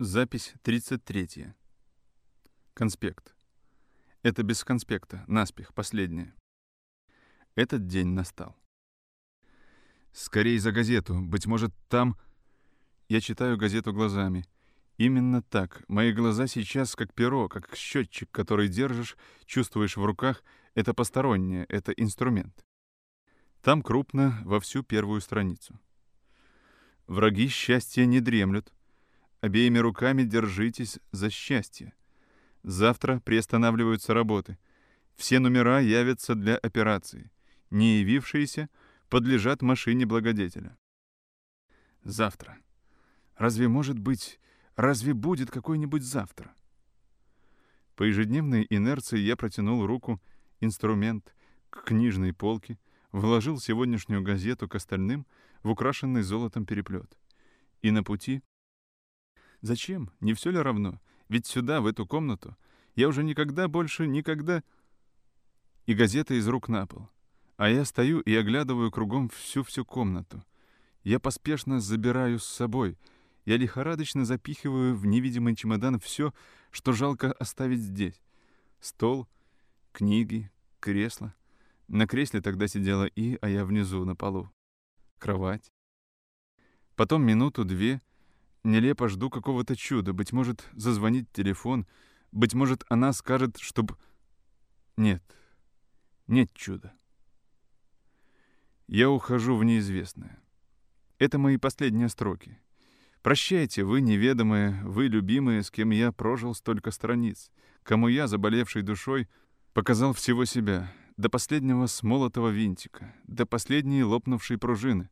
Запись 33. Конспект. Это без конспекта, наспех, последнее. Этот день настал. Скорей за газету, быть может, там... Я читаю газету глазами. Именно так. Мои глаза сейчас как перо, как счетчик, который держишь, чувствуешь в руках. Это постороннее, это инструмент. Там крупно во всю первую страницу. Враги счастья не дремлют. Обеими руками держитесь за счастье. Завтра приостанавливаются работы. Все номера явятся для операции. Не явившиеся подлежат машине благодетеля. Завтра. Разве может быть, разве будет какой-нибудь завтра? По ежедневной инерции я протянул руку, инструмент, к книжной полке, вложил сегодняшнюю газету к остальным в украшенный золотом переплет. И на пути Зачем? Не все ли равно? Ведь сюда, в эту комнату, я уже никогда больше, никогда... И газета из рук на пол. А я стою и оглядываю кругом всю-всю комнату. Я поспешно забираю с собой. Я лихорадочно запихиваю в невидимый чемодан все, что жалко оставить здесь. Стол, книги, кресло. На кресле тогда сидела И, а я внизу, на полу. Кровать. Потом минуту-две — Нелепо жду какого-то чуда. Быть может, зазвонит телефон. Быть может, она скажет, чтоб... Нет. Нет чуда. Я ухожу в неизвестное. Это мои последние строки. Прощайте, вы неведомые, вы любимые, с кем я прожил столько страниц, кому я, заболевшей душой, показал всего себя, до последнего смолотого винтика, до последней лопнувшей пружины.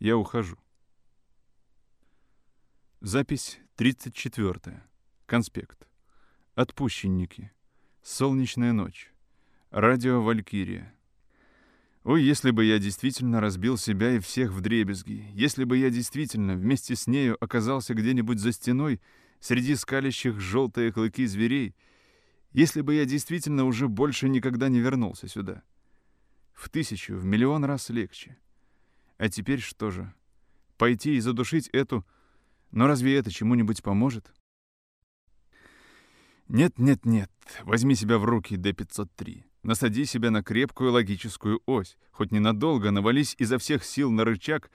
Я ухожу. Запись 34. Конспект. Отпущенники. Солнечная ночь. Радио «Валькирия». Ой, если бы я действительно разбил себя и всех в дребезги, если бы я действительно вместе с нею оказался где-нибудь за стеной среди скалящих желтые клыки зверей, если бы я действительно уже больше никогда не вернулся сюда. В тысячу, в миллион раз легче. А теперь что же? Пойти и задушить эту но разве это чему-нибудь поможет? Нет, нет, нет. Возьми себя в руки, Д-503. Насади себя на крепкую логическую ось. Хоть ненадолго навались изо всех сил на рычаг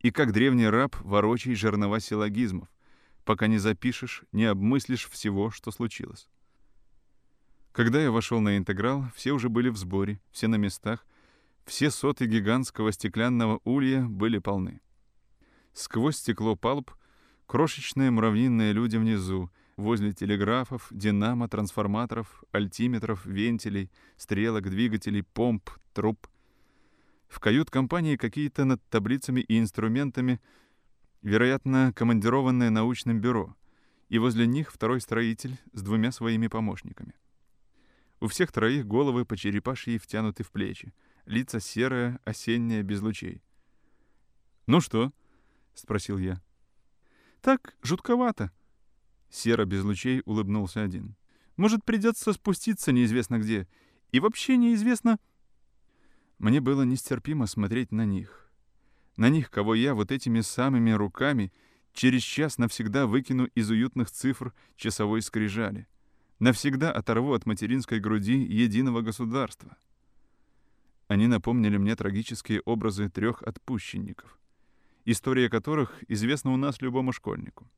и, как древний раб, ворочай жернова силлогизмов, пока не запишешь, не обмыслишь всего, что случилось. Когда я вошел на интеграл, все уже были в сборе, все на местах, все соты гигантского стеклянного улья были полны. Сквозь стекло палуб Крошечные муравьиные люди внизу, возле телеграфов, динамо, трансформаторов, альтиметров, вентилей, стрелок, двигателей, помп, труб. В кают-компании какие-то над таблицами и инструментами, вероятно, командированное научным бюро, и возле них второй строитель с двумя своими помощниками. У всех троих головы по черепашьи втянуты в плечи, лица серые, осенние, без лучей. «Ну что?» — спросил я. Так, жутковато. Сера без лучей улыбнулся один. Может, придется спуститься неизвестно где. И вообще неизвестно... Мне было нестерпимо смотреть на них. На них, кого я вот этими самыми руками через час навсегда выкину из уютных цифр часовой скрижали. Навсегда оторву от материнской груди единого государства. Они напомнили мне трагические образы трех отпущенников история которых известна у нас любому школьнику.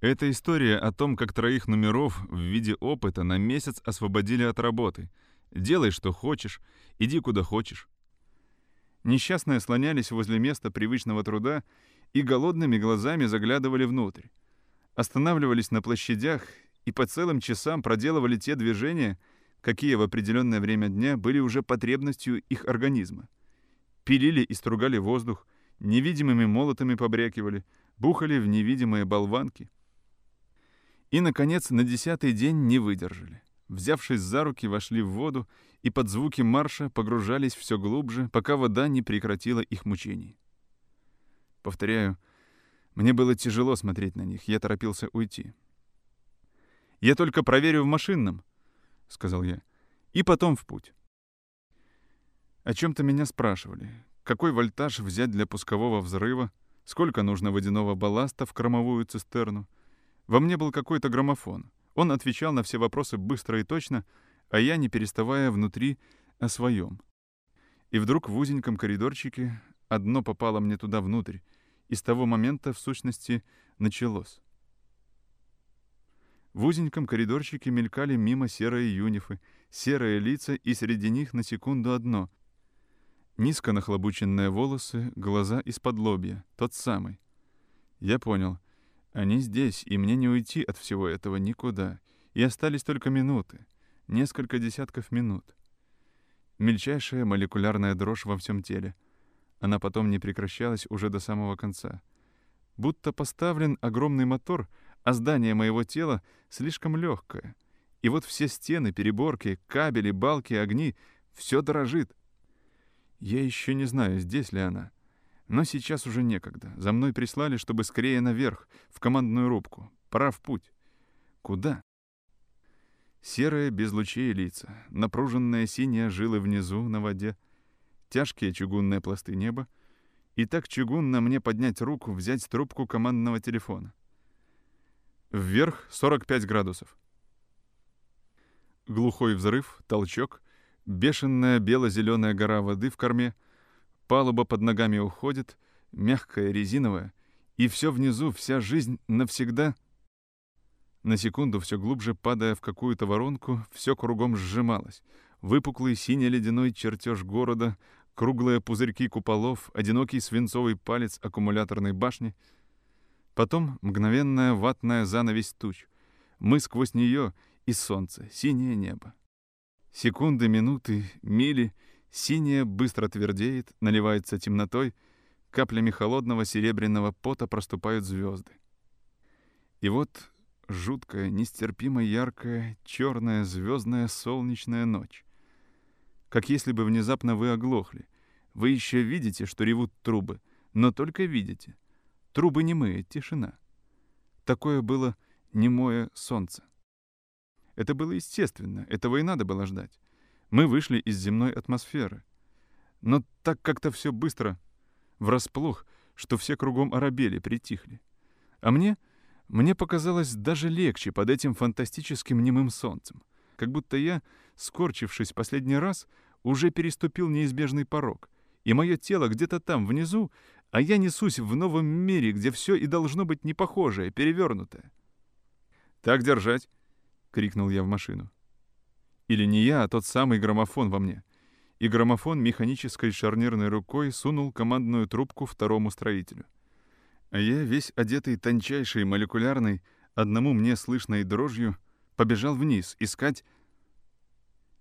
Это история о том, как троих номеров в виде опыта на месяц освободили от работы. Делай, что хочешь, иди куда хочешь. Несчастные слонялись возле места привычного труда и голодными глазами заглядывали внутрь. Останавливались на площадях и по целым часам проделывали те движения, какие в определенное время дня были уже потребностью их организма. Пилили и стругали воздух, невидимыми молотами побрякивали, бухали в невидимые болванки. И, наконец, на десятый день не выдержали. Взявшись за руки, вошли в воду и под звуки марша погружались все глубже, пока вода не прекратила их мучений. Повторяю, мне было тяжело смотреть на них, я торопился уйти. «Я только проверю в машинном», — сказал я, — «и потом в путь». О чем-то меня спрашивали. Какой вольтаж взять для пускового взрыва? Сколько нужно водяного балласта в кромовую цистерну? Во мне был какой-то граммофон. Он отвечал на все вопросы быстро и точно, а я, не переставая внутри, о своем. И вдруг в узеньком коридорчике одно попало мне туда внутрь, и с того момента, в сущности, началось. В узеньком коридорчике мелькали мимо серые юнифы, серые лица, и среди них на секунду одно. Низко нахлобученные волосы, глаза из-под лобья, тот самый. Я понял. Они здесь, и мне не уйти от всего этого никуда. И остались только минуты. Несколько десятков минут. Мельчайшая молекулярная дрожь во всем теле. Она потом не прекращалась уже до самого конца. Будто поставлен огромный мотор, а здание моего тела слишком легкое. И вот все стены, переборки, кабели, балки, огни — все дрожит. Я еще не знаю, здесь ли она. Но сейчас уже некогда. За мной прислали, чтобы скорее наверх, в командную рубку. Пора в путь. Куда? Серые, без лучей лица, напруженные синие жилы внизу, на воде, тяжкие чугунные пласты неба, и так чугунно мне поднять руку, взять трубку командного телефона. Вверх 45 градусов. Глухой взрыв, толчок, бешеная бело-зеленая гора воды в корме, палуба под ногами уходит, мягкая, резиновая, и все внизу, вся жизнь навсегда — на секунду, все глубже падая в какую-то воронку, все кругом сжималось. Выпуклый сине-ледяной чертеж города, круглые пузырьки куполов, одинокий свинцовый палец аккумуляторной башни. Потом мгновенная ватная занавесь туч. Мы сквозь нее и солнце, синее небо. Секунды, минуты, мили, синее быстро твердеет, наливается темнотой, каплями холодного серебряного пота проступают звезды. И вот жуткая, нестерпимо яркая, черная, звездная, солнечная ночь. Как если бы внезапно вы оглохли. Вы еще видите, что ревут трубы, но только видите. Трубы немые, тишина. Такое было немое солнце. Это было естественно, этого и надо было ждать. Мы вышли из земной атмосферы. Но так как-то все быстро, врасплох, что все кругом оробели, притихли. А мне — мне показалось даже легче под этим фантастическим немым солнцем. Как будто я, скорчившись последний раз, уже переступил неизбежный порог. И мое тело где-то там, внизу, а я несусь в новом мире, где все и должно быть непохожее, перевернутое. «Так держать!» — крикнул я в машину. Или не я, а тот самый граммофон во мне. И граммофон механической шарнирной рукой сунул командную трубку второму строителю — а я, весь одетый тончайшей молекулярной, одному мне слышной дрожью, побежал вниз искать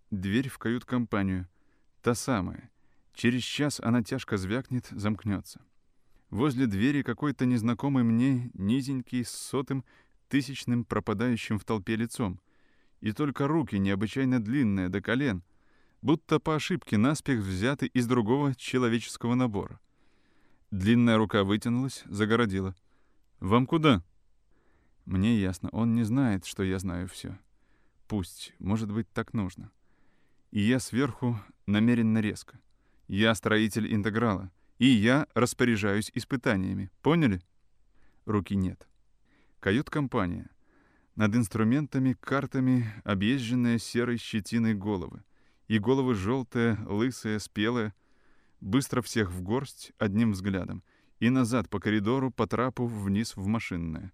дверь в кают-компанию. Та самая. Через час она тяжко звякнет, замкнется. Возле двери какой-то незнакомый мне, низенький, с сотым, тысячным пропадающим в толпе лицом. И только руки необычайно длинные, до колен, будто по ошибке наспех взяты из другого человеческого набора. Длинная рука вытянулась, загородила. «Вам куда?» Мне ясно, он не знает, что я знаю все. Пусть, может быть, так нужно. И я сверху намеренно резко. Я строитель интеграла. И я распоряжаюсь испытаниями. Поняли? Руки нет. Кают-компания. Над инструментами, картами, объезженные серой щетиной головы. И головы желтые, лысые, спелые — быстро всех в горсть одним взглядом, и назад по коридору, по трапу, вниз в машинное.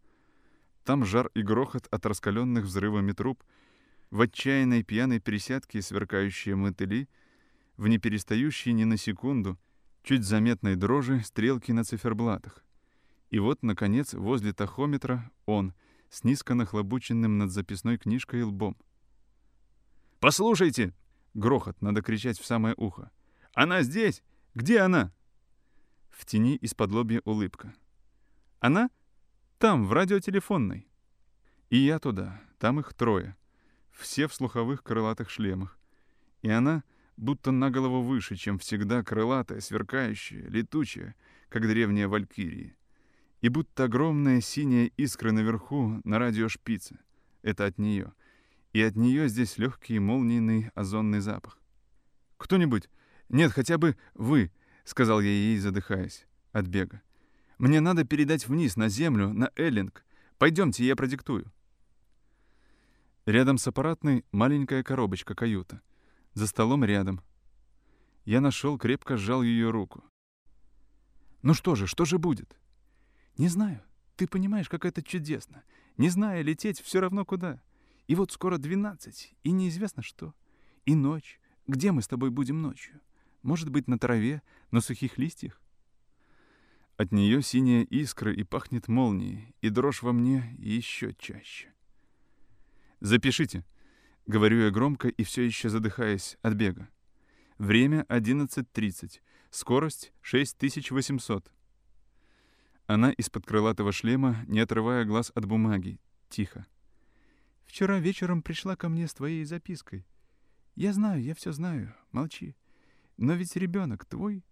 Там жар и грохот от раскаленных взрывами труб, в отчаянной пьяной пересядке сверкающие мотыли, в неперестающей ни на секунду, чуть заметной дрожи стрелки на циферблатах. И вот, наконец, возле тахометра он, с низко нахлобученным над записной книжкой лбом. «Послушайте!» — грохот, надо кричать в самое ухо. «Она здесь! Где она?» В тени из-под лобья улыбка. «Она? Там, в радиотелефонной». И я туда, там их трое. Все в слуховых крылатых шлемах. И она будто на голову выше, чем всегда крылатая, сверкающая, летучая, как древняя валькирия. И будто огромная синяя искра наверху на радиошпице. Это от нее. И от нее здесь легкий молниенный озонный запах. «Кто-нибудь, «Нет, хотя бы вы», — сказал я ей, задыхаясь от бега. Мне надо передать вниз, на землю, на Эллинг. Пойдемте, я продиктую». Рядом с аппаратной маленькая коробочка-каюта. За столом рядом. Я нашел, крепко сжал ее руку. «Ну что же, что же будет?» «Не знаю. Ты понимаешь, как это чудесно. Не зная лететь, все равно куда. И вот скоро двенадцать, и неизвестно что. И ночь. Где мы с тобой будем ночью? Может быть, на траве, на сухих листьях?» От нее синяя искра и пахнет молнией, и дрожь во мне еще чаще. «Запишите», — говорю я громко и все еще задыхаясь от бега. Время 11.30. Скорость 6800. Она из-под крылатого шлема, не отрывая глаз от бумаги, тихо. «Вчера вечером пришла ко мне с твоей запиской. Я знаю, я все знаю, молчи. Но ведь ребенок твой.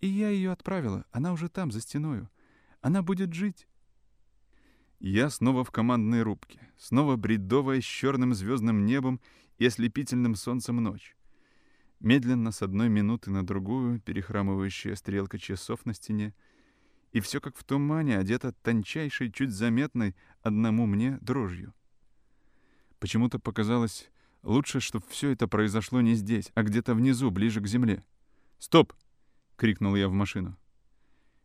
И я ее отправила, она уже там, за стеною. Она будет жить». Я снова в командной рубке, снова бредовая с черным звездным небом и ослепительным солнцем ночь. Медленно, с одной минуты на другую, перехрамывающая стрелка часов на стене — и все как в тумане, одето тончайшей, чуть заметной одному мне дрожью. Почему-то показалось лучше, чтобы все это произошло не здесь, а где-то внизу, ближе к земле. «Стоп!» — крикнул я в машину.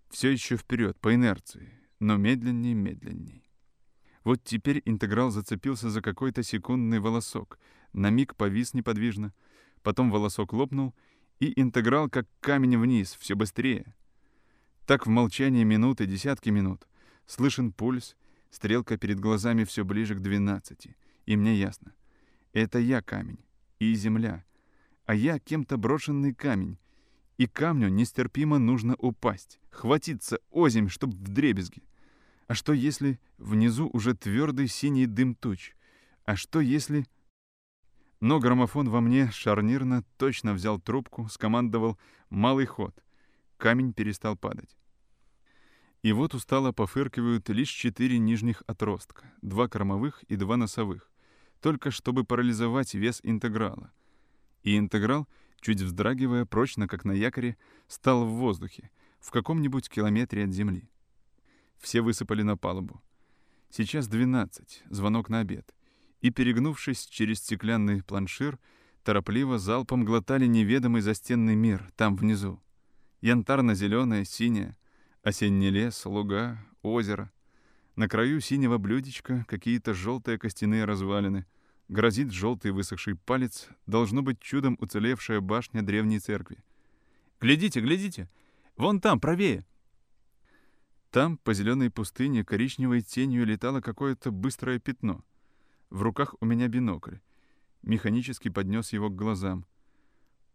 Все еще вперед, по инерции, но медленней, медленней. Вот теперь интеграл зацепился за какой-то секундный волосок, на миг повис неподвижно, потом волосок лопнул, и интеграл как камень вниз, все быстрее — так в молчании минуты, десятки минут. Слышен пульс, стрелка перед глазами все ближе к двенадцати. И мне ясно. Это я камень и земля, а я кем-то брошенный камень. И камню нестерпимо нужно упасть, хватиться озимь, чтоб дребезги. А что если внизу уже твердый синий дым туч? А что если... Но граммофон во мне шарнирно точно взял трубку, скомандовал «малый ход». Камень перестал падать. И вот устало пофыркивают лишь четыре нижних отростка, два кормовых и два носовых, только чтобы парализовать вес интеграла. И интеграл, чуть вздрагивая прочно, как на якоре, стал в воздухе, в каком-нибудь километре от земли. Все высыпали на палубу. Сейчас 12, звонок на обед. И, перегнувшись через стеклянный планшир, торопливо залпом глотали неведомый застенный мир там внизу. Янтарно-зеленое, синее, Осенний лес, луга, озеро. На краю синего блюдечка какие-то желтые костяные развалины. Грозит желтый высохший палец, должно быть чудом уцелевшая башня древней церкви. «Глядите, глядите! Вон там, правее!» Там, по зеленой пустыне, коричневой тенью летало какое-то быстрое пятно. В руках у меня бинокль. Механически поднес его к глазам.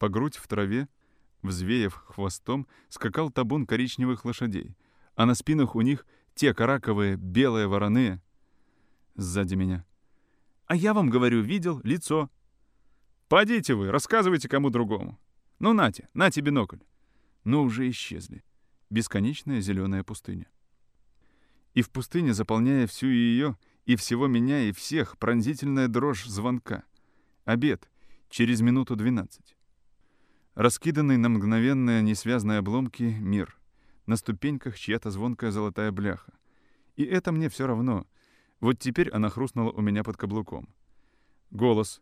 По грудь в траве — Взвеяв хвостом, скакал табун коричневых лошадей, а на спинах у них те караковые белые вороны. Сзади меня. «А я вам говорю, видел лицо». «Подите вы, рассказывайте кому другому». «Ну, нате, нате бинокль». Но уже исчезли. Бесконечная зеленая пустыня. И в пустыне, заполняя всю ее, и всего меня, и всех, пронзительная дрожь звонка. Обед. Через минуту двенадцать. Раскиданный на мгновенные несвязные обломки мир. На ступеньках чья-то звонкая золотая бляха. И это мне все равно. Вот теперь она хрустнула у меня под каблуком. Голос.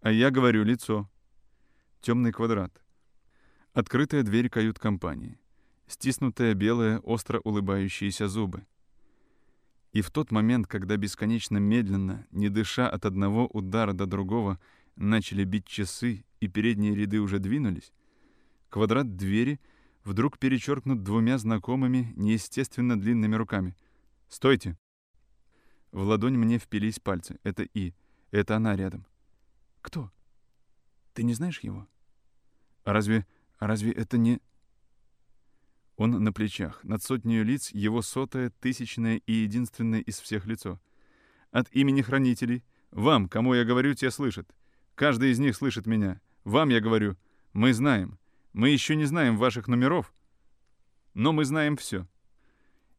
А я говорю лицо. Темный квадрат. Открытая дверь кают-компании. Стиснутые белые, остро улыбающиеся зубы. И в тот момент, когда бесконечно медленно, не дыша от одного удара до другого, начали бить часы и передние ряды уже двинулись, квадрат двери вдруг перечеркнут двумя знакомыми, неестественно длинными руками. «Стойте!» В ладонь мне впились пальцы. Это И. Это она рядом. «Кто? Ты не знаешь его?» «А разве... А разве это не...» Он на плечах, над сотней лиц его сотое, тысячное и единственное из всех лицо. От имени хранителей, вам, кому я говорю, те слышат. Каждый из них слышит меня. Вам я говорю, мы знаем. Мы еще не знаем ваших номеров, но мы знаем все.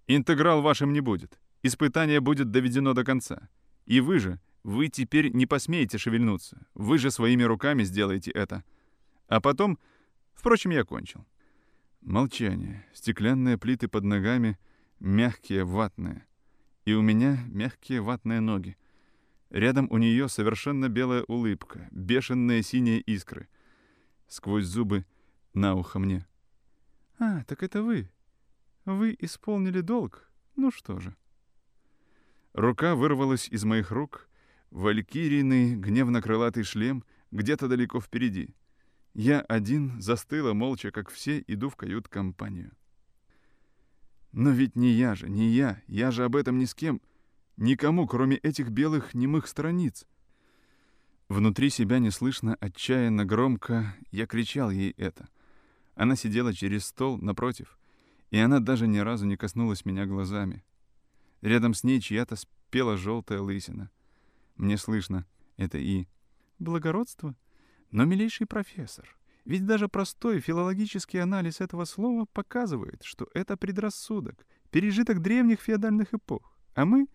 Интеграл вашим не будет. Испытание будет доведено до конца. И вы же, вы теперь не посмеете шевельнуться. Вы же своими руками сделаете это. А потом... Впрочем, я кончил. Молчание, стеклянные плиты под ногами, мягкие, ватные. И у меня мягкие ватные ноги. Рядом у нее совершенно белая улыбка, бешеные синие искры. Сквозь зубы на ухо мне. «А, так это вы. Вы исполнили долг. Ну что же». Рука вырвалась из моих рук, валькирийный гневно-крылатый шлем где-то далеко впереди. Я один застыла молча, как все, иду в кают-компанию. Но ведь не я же, не я, я же об этом ни с кем, никому, кроме этих белых немых страниц. Внутри себя неслышно, отчаянно, громко я кричал ей это. Она сидела через стол напротив, и она даже ни разу не коснулась меня глазами. Рядом с ней чья-то спела желтая лысина. Мне слышно, это и благородство. Но, милейший профессор, ведь даже простой филологический анализ этого слова показывает, что это предрассудок, пережиток древних феодальных эпох. А мы...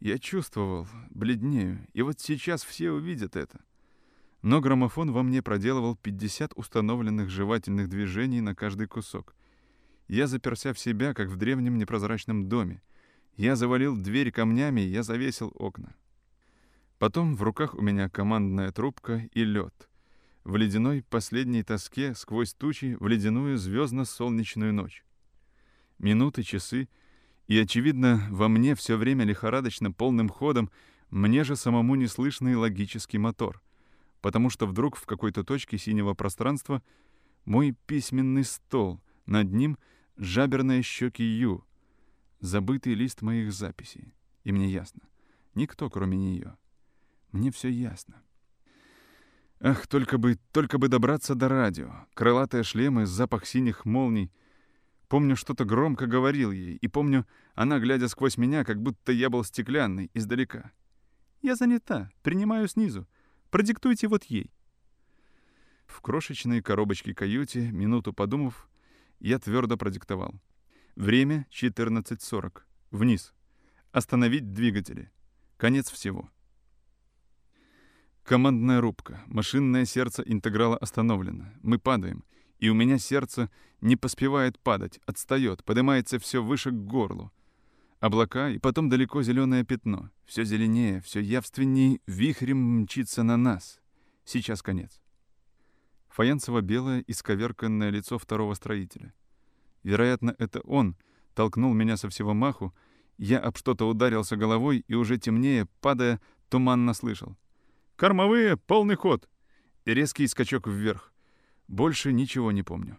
Я чувствовал, бледнею, и вот сейчас все увидят это. Но граммофон во мне проделывал 50 установленных жевательных движений на каждый кусок. Я заперся в себя, как в древнем непрозрачном доме. Я завалил дверь камнями, я завесил окна. Потом в руках у меня командная трубка и лед. В ледяной последней тоске сквозь тучи в ледяную звездно-солнечную ночь. Минуты, часы, и, очевидно, во мне все время лихорадочно полным ходом мне же самому неслышный логический мотор, потому что вдруг в какой-то точке синего пространства мой письменный стол, над ним жаберные щеки Ю, забытый лист моих записей. И мне ясно, никто кроме нее. Мне все ясно. Ах, только бы, только бы добраться до радио. Крылатые шлемы, запах синих молний. Помню, что-то громко говорил ей, и помню, она, глядя сквозь меня, как будто я был стеклянный, издалека. «Я занята, принимаю снизу. Продиктуйте вот ей». В крошечной коробочке каюте, минуту подумав, я твердо продиктовал. Время 14.40. Вниз. Остановить двигатели. Конец всего. Командная рубка. Машинное сердце интеграла остановлено. Мы падаем. И у меня сердце не поспевает падать, отстает, поднимается все выше к горлу. Облака, и потом далеко зеленое пятно. Все зеленее, все явственней вихрем мчится на нас. Сейчас конец. Фаянсово-белое, исковерканное лицо второго строителя. Вероятно, это он толкнул меня со всего маху. Я об что-то ударился головой и уже темнее, падая, туманно слышал. Кормовые, полный ход!» И резкий скачок вверх. Больше ничего не помню.